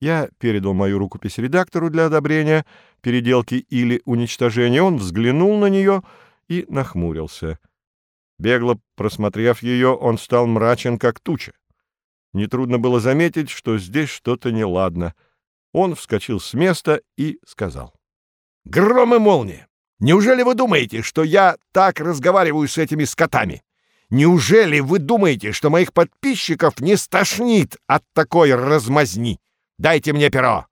Я передал мою рукопись редактору для одобрения, переделки или уничтожения. Он взглянул на нее и нахмурился. Бегло просмотрев ее, он стал мрачен, как туча. Нетрудно было заметить, что здесь что-то неладно. Он вскочил с места и сказал. — Гром и молния! Неужели вы думаете, что я так разговариваю с этими скотами? Неужели вы думаете, что моих подписчиков не стошнит от такой размазни? Дайте мне перо!»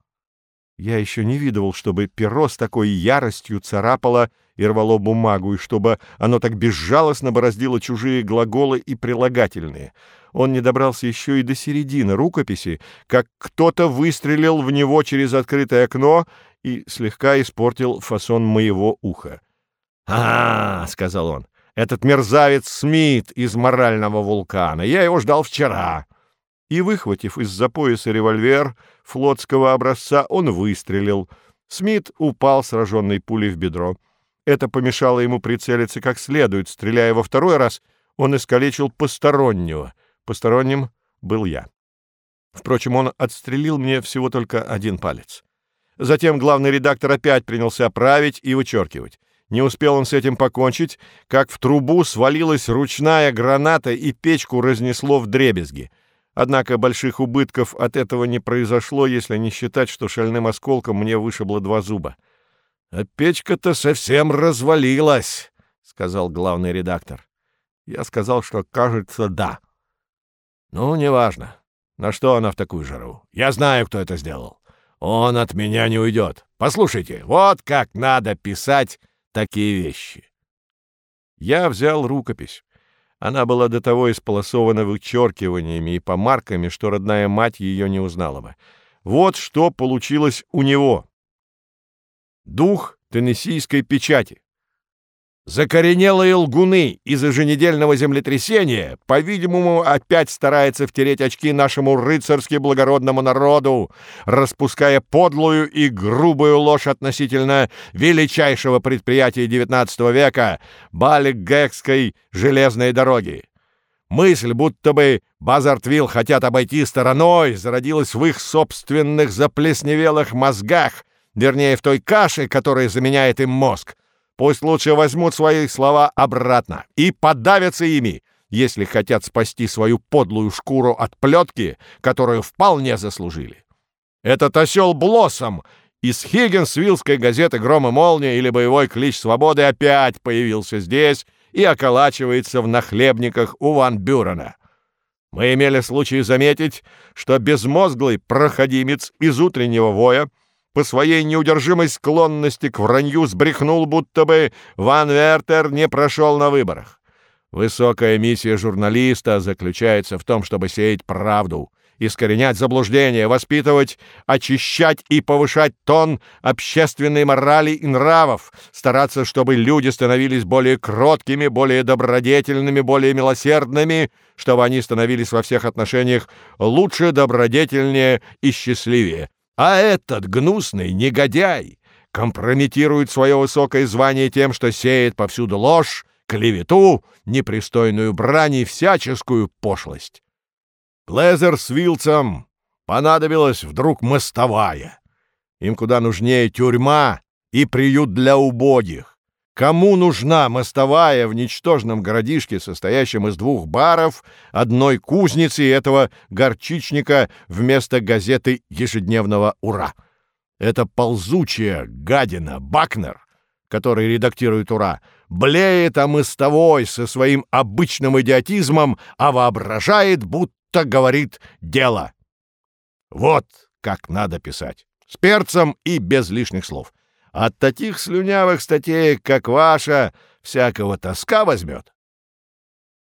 Я еще не видывал, чтобы перо с такой яростью царапало и рвало бумагу, и чтобы оно так безжалостно бороздило чужие глаголы и прилагательные. Он не добрался еще и до середины рукописи, как кто-то выстрелил в него через открытое окно и слегка испортил фасон моего уха. «А, — сказал он, — этот мерзавец Смит из морального вулкана. Я его ждал вчера и, выхватив из-за пояса револьвер флотского образца, он выстрелил. Смит упал, сраженный пулей в бедро. Это помешало ему прицелиться как следует. Стреляя во второй раз, он искалечил постороннего. Посторонним был я. Впрочем, он отстрелил мне всего только один палец. Затем главный редактор опять принялся править и вычеркивать. Не успел он с этим покончить, как в трубу свалилась ручная граната и печку разнесло в дребезги — Однако больших убытков от этого не произошло, если не считать, что шальным осколком мне вышибло два зуба. «А печка-то совсем развалилась», — сказал главный редактор. Я сказал, что, кажется, да. «Ну, неважно. На что она в такую жару? Я знаю, кто это сделал. Он от меня не уйдет. Послушайте, вот как надо писать такие вещи». Я взял рукопись. Она была до того исполосована вычеркиваниями и помарками, что родная мать ее не узнала бы. Вот что получилось у него. Дух теннессийской печати. Закоренелые лгуны из еженедельного землетрясения, по-видимому, опять старается втереть очки нашему рыцарски благородному народу, распуская подлую и грубую ложь относительно величайшего предприятия XIX века — Балик-Гекской железной дороги. Мысль, будто бы Базартвилл хотят обойти стороной, зародилась в их собственных заплесневелых мозгах, вернее, в той каше, которая заменяет им мозг. Пусть лучше возьмут свои слова обратно и подавятся ими, если хотят спасти свою подлую шкуру от плетки, которую вполне заслужили. Этот осел Блоссом из Хиггинсвиллской газеты «Гром и молния» или «Боевой клич свободы» опять появился здесь и околачивается в нахлебниках у Ван Бюрена. Мы имели случай заметить, что безмозглый проходимец из утреннего воя по своей неудержимой склонности к вранью сбрехнул, будто бы Ван Вертер не прошел на выборах. Высокая миссия журналиста заключается в том, чтобы сеять правду, искоренять заблуждения, воспитывать, очищать и повышать тон общественной морали и нравов, стараться, чтобы люди становились более кроткими, более добродетельными, более милосердными, чтобы они становились во всех отношениях лучше, добродетельнее и счастливее. А этот гнусный негодяй компрометирует свое высокое звание тем, что сеет повсюду ложь, клевету, непристойную брань и всяческую пошлость. Плезер с Вилцем понадобилась вдруг мостовая. Им куда нужнее тюрьма и приют для убогих. Кому нужна мостовая в ничтожном городишке, состоящем из двух баров, одной кузницы и этого горчичника вместо газеты ежедневного «Ура»? Это ползучая гадина Бакнер, который редактирует «Ура», блеет о мостовой со своим обычным идиотизмом, а воображает, будто говорит «дело». Вот как надо писать. С перцем и без лишних слов. От таких слюнявых статей, как ваша, всякого тоска возьмет.